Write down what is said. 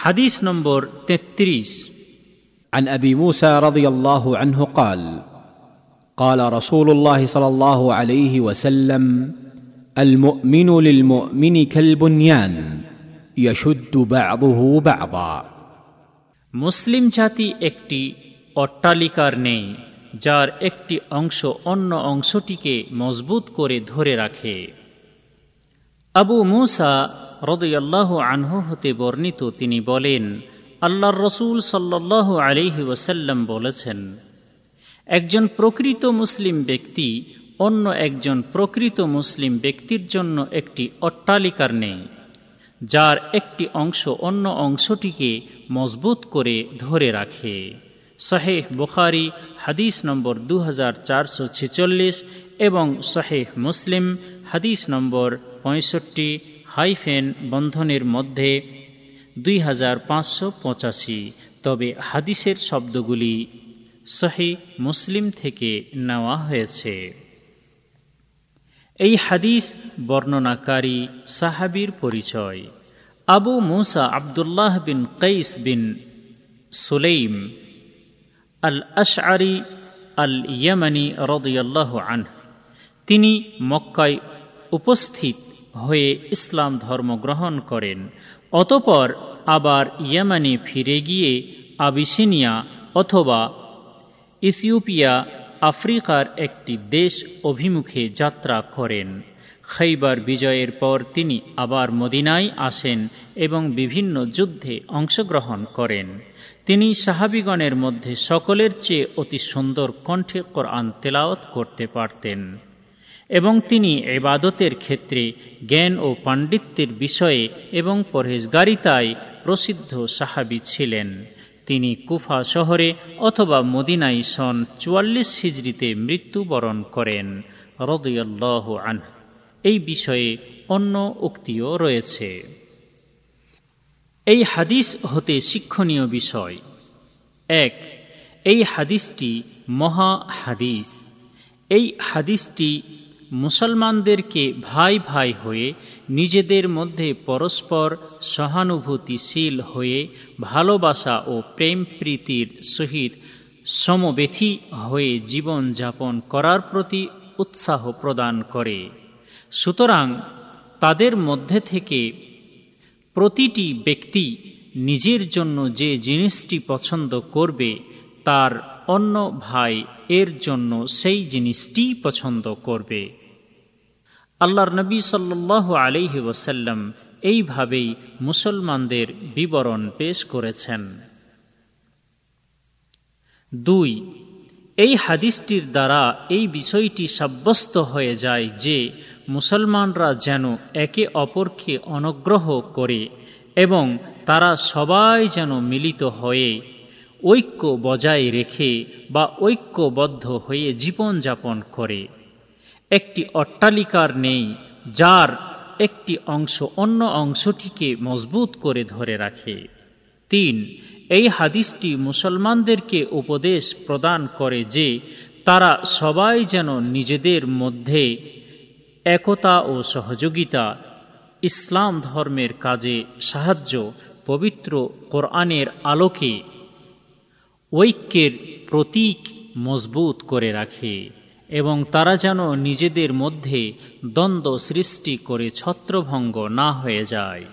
হাদিস নম্বর তেত্রিশ عن ابي موسى رضي الله عنه قال قال رسول الله صلى الله عليه وسلم المؤمن للمؤمن كالبنيان يشد بعضه بعضا মুসলিম জাতি একটি অট্টালিকার নেই যার একটি অংশ অন্য অংশটিকে মজবুত করে ধরে রাখে আবু মুসা রদয়াল্লাহ আনহু হতে বর্ণিত তিনি বলেন, আল্লাহর রসুল সাল্লাহ আলিহি ওসাল্লাম বলেছেন, একজন প্রকৃত মুসলিম ব্যক্তি অন্য একজন প্রকৃত মুসলিম ব্যক্তির জন্য একটি অট্টালিকার নেই, যার একটি অংশ অন্য অংশটিকে মজবুত করে ধরে রাখে। শাহেহ বুখারি, হাদিস নম্বর দু হাজার চারশো ছেচল্লিশ এবং শাহেহ মুসলিম, হাদিস নম্বর পঁয়ষট্টি হাইফেন বন্ধনের মধ্যে দুই হাজার পাঁচশো পঁচাশি। তবে হাদিসের শব্দগুলি সহি মুসলিম থেকে নেওয়া হয়েছে। এই হাদিস বর্ণনাকারী সাহাবির পরিচয়। আবু মুসা আবদুল্লাহ বিন কৈস বিন সুলেইম আল আশআরি আল ইয়ামানি রদিয়াল্লাহ আন তিনি মক্কায় উপস্থিত হয়ে ইসলাম ধর্ম গ্রহণ করেন। অতপর আবার ইয়ামানে ফিরে গিয়ে আবিসিনিয়া অথবা ইথিওপিয়া, আফ্রিকার একটি দেশ অভিমুখে যাত্রা করেন। খৈবার বিজয়ের পর তিনি আবার মদিনায় আসেন এবং বিভিন্ন যুদ্ধে অংশগ্রহণ করেন। তিনি সাহাবিগণের মধ্যে সকলের চেয়ে অতি সুন্দর কণ্ঠে কোরআন তেলাওত করতে পারতেন। এবং তিনি এবাদতের ক্ষেত্রে জ্ঞান ও পাণ্ডিত্যের বিষয়ে এবং পরহেজগারিতায় প্রসিদ্ধ সাহাবি ছিলেন। তিনি কুফা শহরে অথবা মদিনাই সন চুয়াল্লিশ হিজড়িতে মৃত্যুবরণ করেন, রদয়াল্লাহ আন এই বিষয়ে অন্য উক্তিও রয়েছে। এই হাদিস হতে শিক্ষণীয় বিষয়। এক, এই হাদিসটি মহা হাদিস। এই হাদিসটি মুসলমানদেরকে ভাই ভাই হয়ে নিজেদের মধ্যে পরস্পর সহানুভূতিশীল হয়ে ভালোবাসা ও প্রেম প্রীতির সহিত সমবেথী হয়ে জীবন যাপন করার প্রতি উৎসাহ প্রদান করে। সুতরাং তাদের মধ্যে থেকে প্রতিটি ব্যক্তি নিজের জন্য যে জিনিসটি পছন্দ করবে, তার অন্য ভাই এর জন্য সেই জিনিসটি পছন্দ করবে। আল্লাহর নবী সাল্লাহ আলিহি ওসাল্লাম এইভাবেই মুসলমানদের বিবরণ পেশ করেছেন। দুই, এই হাদিসটির দ্বারা এই বিষয়টি সাব্যস্ত হয়ে যায় যে মুসলমানরা যেন একে অপরকে অনুগ্রহ করে এবং তারা সবাই যেন মিলিত হয়ে ঐক্য বজায় রেখে বা ঐক্যবদ্ধ হয়ে জীবনযাপন করে। একটি অট্টালিকার নেই, যার একটি অংশ অন্য অংশটিকে মজবুত করে ধরে রাখে। তিন, এই হাদিসটি মুসলমানদেরকে উপদেশ প্রদান করে যে তারা সবাই যেন নিজেদের মধ্যে একতা ও সহযোগিতা, ইসলাম ধর্মের কাজে সাহায্য, পবিত্র কোরআনের আলোকে ঐক্যের প্রতীক মজবুত করে রাখে। এবং তারা যেন নিজেদের মধ্যে দ্বন্দ্ব সৃষ্টি করে ছত্রভঙ্গ না হয়ে যায়।